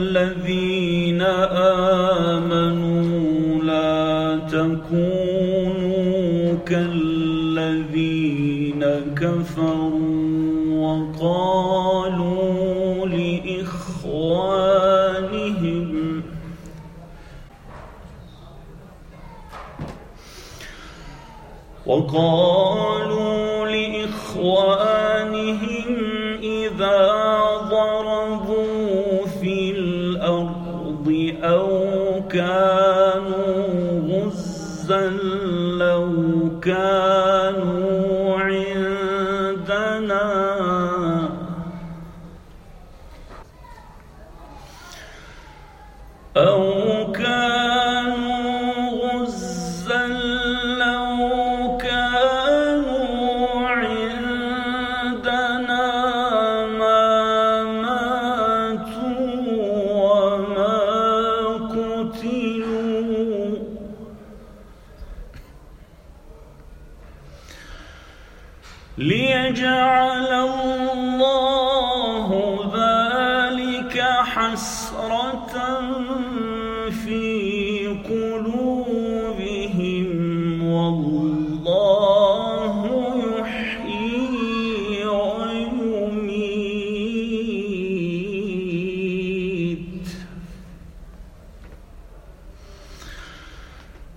الذين آمنوا لا تكونوا كالذين كفروا وقالوا لإخوانهم وقالوا ليجعل الله ذلك حسرة في قلوبهم والله يحيي ويميت.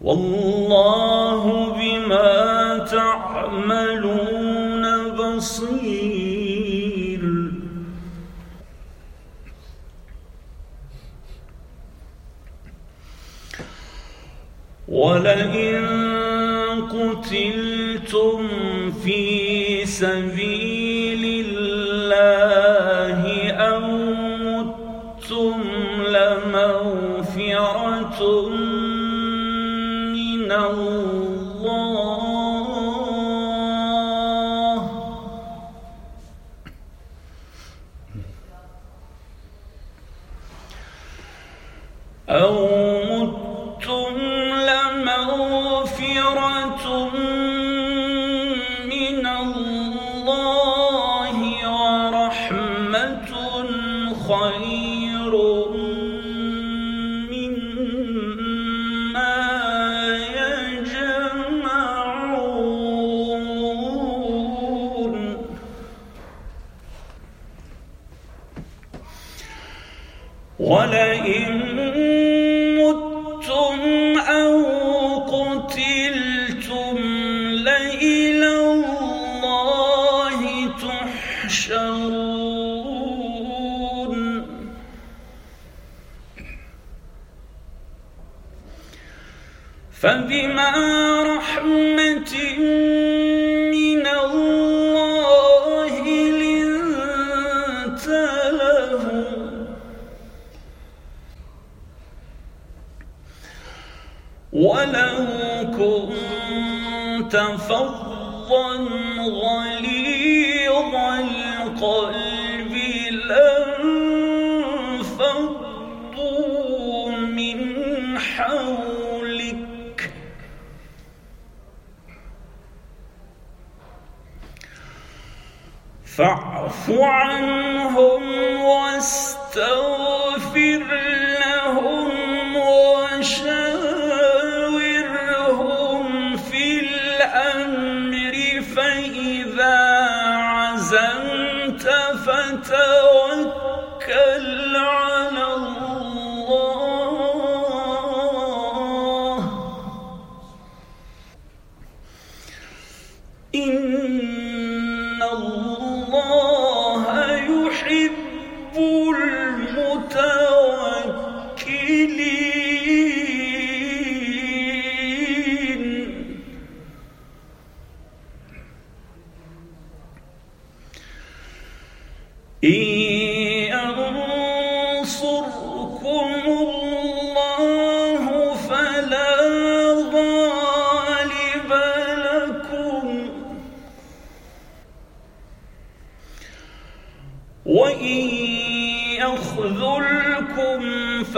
والله ولئن قتلتم في سبيل الله ولئن متم أو قتلتم لإلى الله تحشرون. فبما رحمة كنت غليظ القلب لانفضوا من حولك. فاعف عنهم واستغفر فتوكل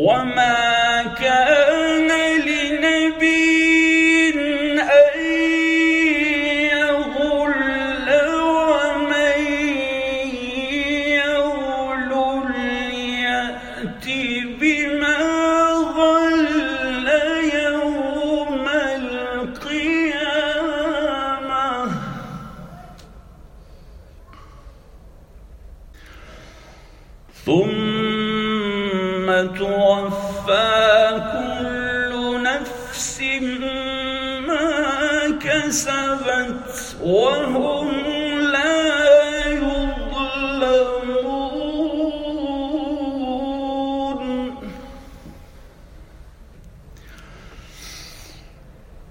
وما كان لنبي أن ومن بما يوم القيامة ثم توفى كل نفس ما كسبت وهم لا يظلمون.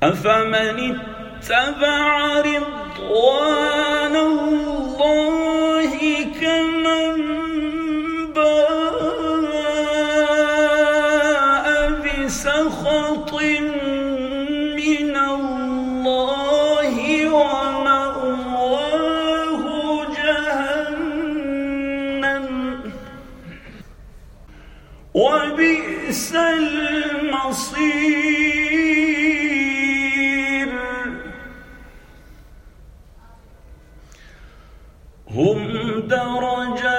أفمن اتبع رضوان الله وبئس المصير. هم درجات